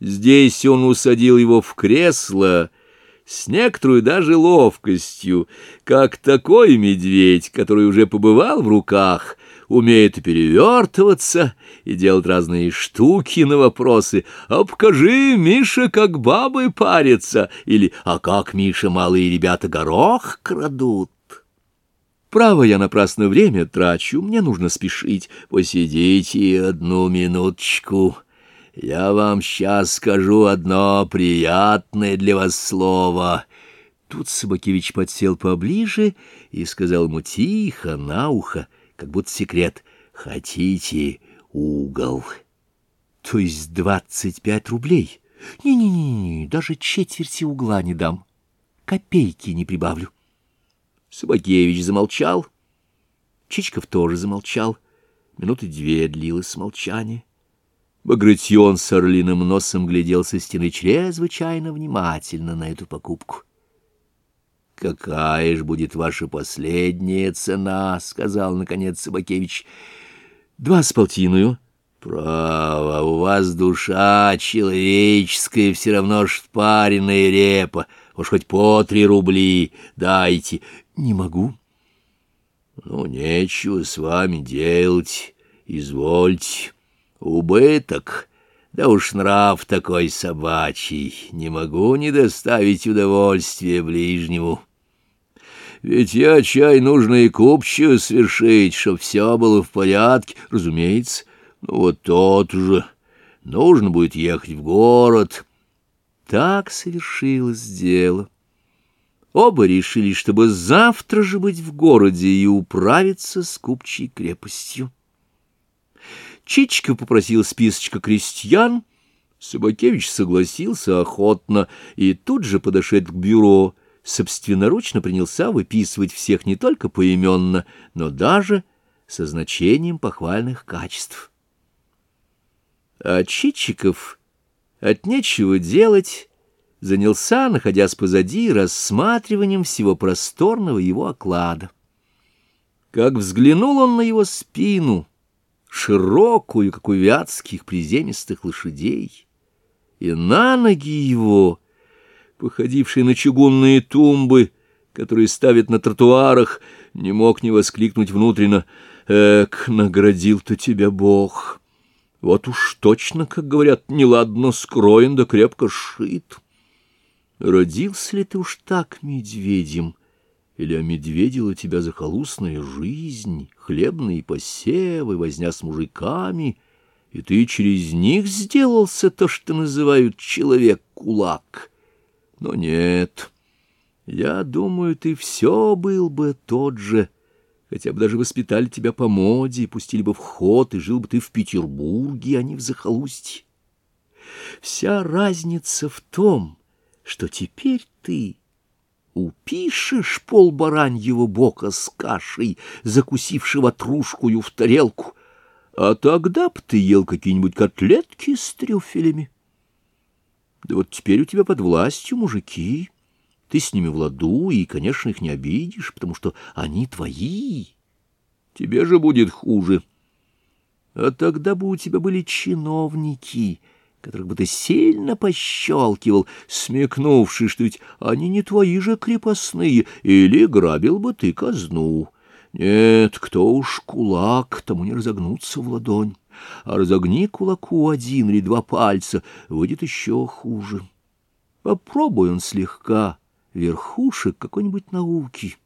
Здесь он усадил его в кресло с некоторой даже ловкостью, как такой медведь, который уже побывал в руках, умеет перевертываться, и делать разные штуки на вопросы. «А покажи, Миша, как бабы парятся!» или «А как, Миша, малые ребята горох крадут?» Право, я напрасно время трачу, мне нужно спешить. Посидите одну минуточку. Я вам сейчас скажу одно приятное для вас слово. Тут Собакевич подсел поближе и сказал ему тихо, на ухо, как будто секрет. Хотите угол? То есть двадцать пять рублей? Не-не-не, даже четверти угла не дам. Копейки не прибавлю. Собакевич замолчал. Чичков тоже замолчал. Минуты две длилось молчание. Багратион с орлиным носом глядел со стены чрезвычайно внимательно на эту покупку. «Какая ж будет ваша последняя цена?» — сказал, наконец, Собакевич. «Два с полтиною». «Право, у вас душа человеческая, все равно ж пареная репа. Уж хоть по три рубли дайте». «Не могу». «Ну, нечего с вами делать. Извольте». Убыток, да уж нрав такой собачий, не могу не доставить удовольствия ближнему. Ведь я чай нужно и купчую свершить, чтоб все было в порядке, разумеется. Ну вот тот же, нужно будет ехать в город. Так совершилось дело. Оба решили, чтобы завтра же быть в городе и управиться с купчей крепостью. Чичиков попросил списочка крестьян, Собакевич согласился охотно и тут же, подошед к бюро, собственноручно принялся выписывать всех не только поименно, но даже со значением похвальных качеств. А Чичиков от нечего делать занялся, находясь позади, рассматриванием всего просторного его оклада. Как взглянул он на его спину — широкую, как у вятских приземистых лошадей, и на ноги его, походившие на чугунные тумбы, которые ставят на тротуарах, не мог не воскликнуть внутренно «Эк, наградил-то тебя Бог!» Вот уж точно, как говорят, неладно скроен да крепко шит. Родился ли ты уж так медведем, или омедведила тебя захолустная жизнь, хлебные посевы, возня с мужиками, и ты через них сделался то, что называют человек-кулак? Но нет, я думаю, ты все был бы тот же, хотя бы даже воспитали тебя по моде, пустили бы в ход, и жил бы ты в Петербурге, а не в захолустье. Вся разница в том, что теперь ты Упишешь пол бараньего бока с кашей, закусившего трушкую в тарелку, а тогда б ты ел какие-нибудь котлетки с трюфелями. Да вот теперь у тебя под властью мужики, ты с ними в ладу, и, конечно, их не обидишь, потому что они твои. Тебе же будет хуже. А тогда бы у тебя были чиновники — которых бы ты сильно пощелкивал, смекнувши, что ведь они не твои же крепостные, или грабил бы ты казну. Нет, кто уж кулак, тому не разогнуться в ладонь, а разогни кулаку один или два пальца, выйдет еще хуже. Попробуй он слегка верхушек какой-нибудь науки.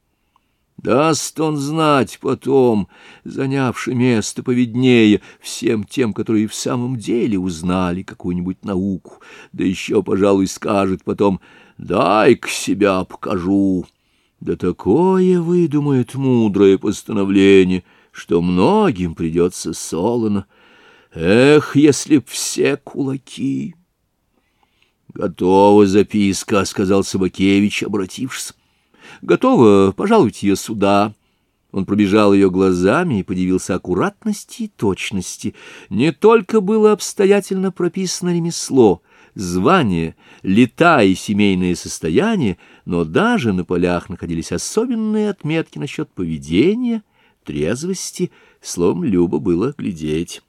Даст он знать потом, занявши место поведнее, всем тем, которые в самом деле узнали какую-нибудь науку, да еще, пожалуй, скажет потом «дай-ка себя покажу». Да такое выдумает мудрое постановление, что многим придется солоно. Эх, если б все кулаки! «Готова записка», — сказал Собакевич, обратившись. Готово, пожалуйте ее сюда». Он пробежал ее глазами и подивился аккуратности и точности. Не только было обстоятельно прописано ремесло, звание, лета и семейное состояние, но даже на полях находились особенные отметки насчет поведения, трезвости, словом, любо было глядеть.